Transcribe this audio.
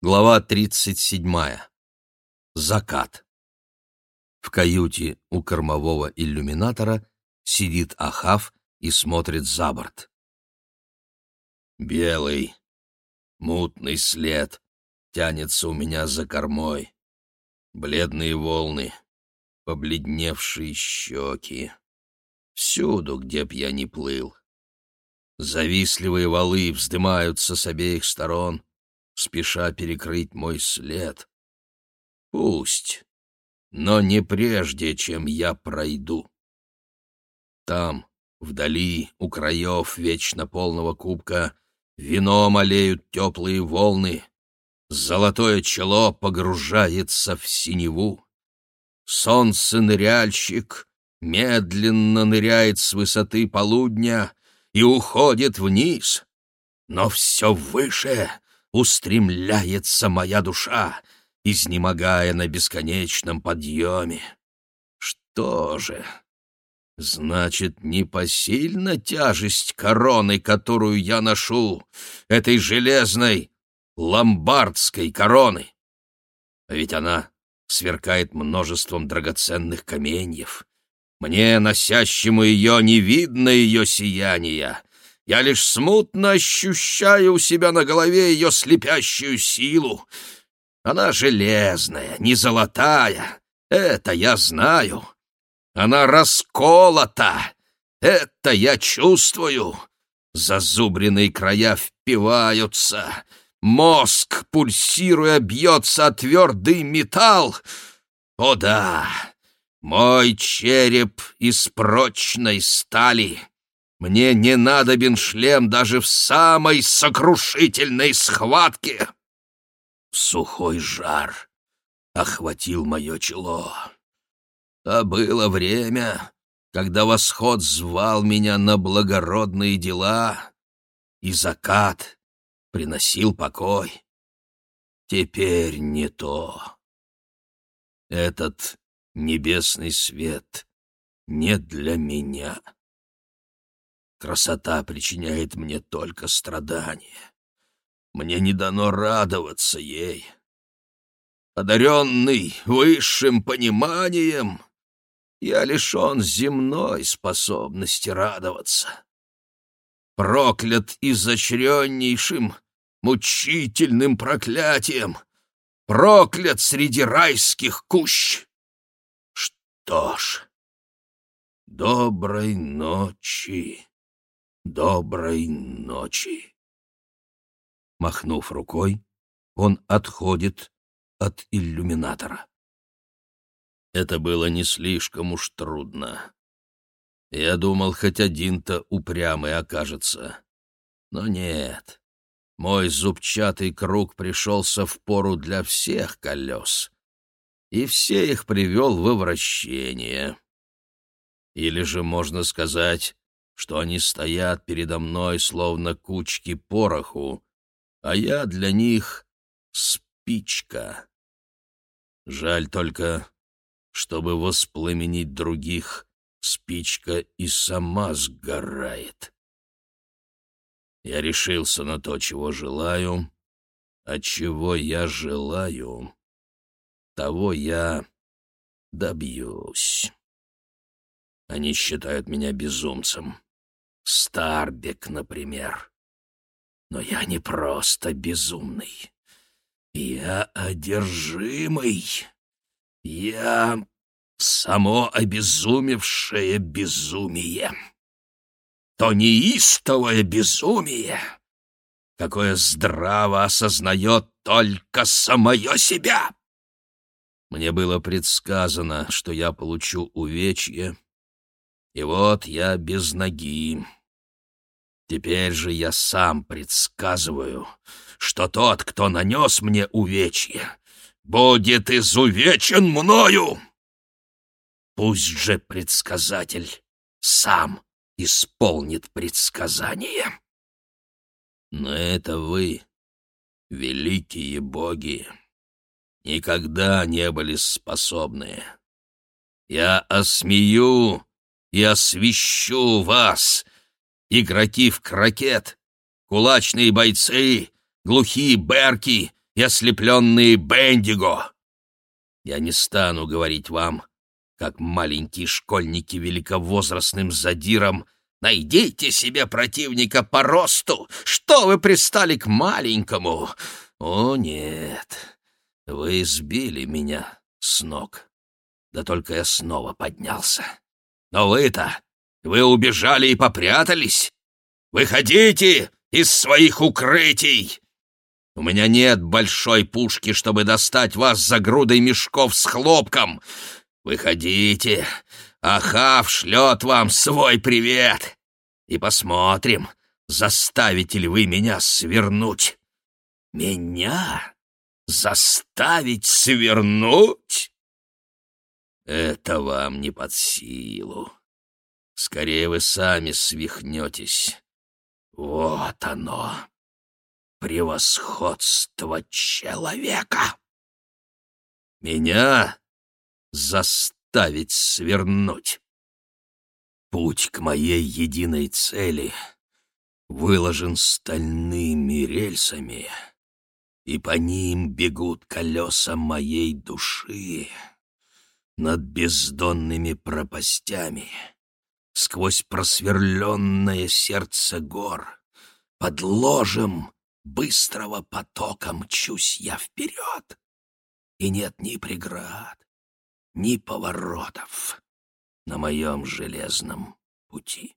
Глава 37. Закат. В каюте у кормового иллюминатора сидит Ахав и смотрит за борт. Белый, мутный след тянется у меня за кормой. Бледные волны, побледневшие щеки. Всюду, где б я ни плыл. Завистливые валы вздымаются с обеих сторон — спеша перекрыть мой след. Пусть, но не прежде, чем я пройду. Там, вдали, у краев вечно полного кубка, вино молеют теплые волны, золотое чело погружается в синеву. Солнце-ныряльщик медленно ныряет с высоты полудня и уходит вниз, но все выше — устремляется моя душа, изнемогая на бесконечном подъеме. Что же? Значит, непосильна тяжесть короны, которую я ношу, этой железной ломбардской короны. А ведь она сверкает множеством драгоценных каменьев. Мне, носящему ее, не видно ее сияния, я лишь смутно ощущаю у себя на голове ее слепящую силу. Она железная, не золотая, это я знаю. Она расколота, это я чувствую. Зазубренные края впиваются, мозг, пульсируя, бьется о твердый металл. О да, мой череп из прочной стали. Мне не надобен шлем даже в самой сокрушительной схватке. Сухой жар охватил мое чело. А было время, когда восход звал меня на благородные дела, и закат приносил покой. Теперь не то. Этот небесный свет не для меня. Красота причиняет мне только страдания. Мне не дано радоваться ей. Одаренный высшим пониманием, я лишен земной способности радоваться. Проклят изощреннейшим, мучительным проклятием, проклят среди райских кущ. Что ж, доброй ночи доброй ночи. Махнув рукой, он отходит от иллюминатора. Это было не слишком уж трудно. Я думал, хоть один-то упрямый окажется. Но нет, мой зубчатый круг пришелся в пору для всех колес, и все их привел во вращение. Или же, можно сказать, что они стоят передо мной, словно кучки пороху, а я для них спичка. Жаль только, чтобы воспламенить других, спичка и сама сгорает. Я решился на то, чего желаю, а чего я желаю, того я добьюсь. Они считают меня безумцем. Старбек, например. Но я не просто безумный. Я одержимый. Я само обезумевшее безумие. То неистовое безумие, какое здраво осознает только самое себя. Мне было предсказано, что я получу увечье, и вот я без ноги. Теперь же я сам предсказываю, что тот, кто нанес мне увечье, будет изувечен мною. Пусть же предсказатель сам исполнит предсказание. Но это вы, великие боги, никогда не были способны. Я осмею и освещу вас, игроки в крокет, кулачные бойцы, глухие берки и ослепленные Бендиго. Я не стану говорить вам, как маленькие школьники великовозрастным задиром, найдите себе противника по росту, что вы пристали к маленькому. О, нет, вы сбили меня с ног. Да только я снова поднялся. Но вы-то, вы убежали и попрятались. Выходите из своих укрытий! У меня нет большой пушки, чтобы достать вас за грудой мешков с хлопком. Выходите, Ахав шлет вам свой привет. И посмотрим, заставите ли вы меня свернуть. Меня заставить свернуть? Это вам не под силу. Скорее вы сами свихнетесь. Вот оно превосходство человека. Меня заставить свернуть. Путь к моей единой цели выложен стальными рельсами, и по ним бегут колеса моей души над бездонными пропастями, сквозь просверленное сердце гор, под ложем быстрого потока мчусь я вперед, и нет ни преград, ни поворотов на моем железном пути.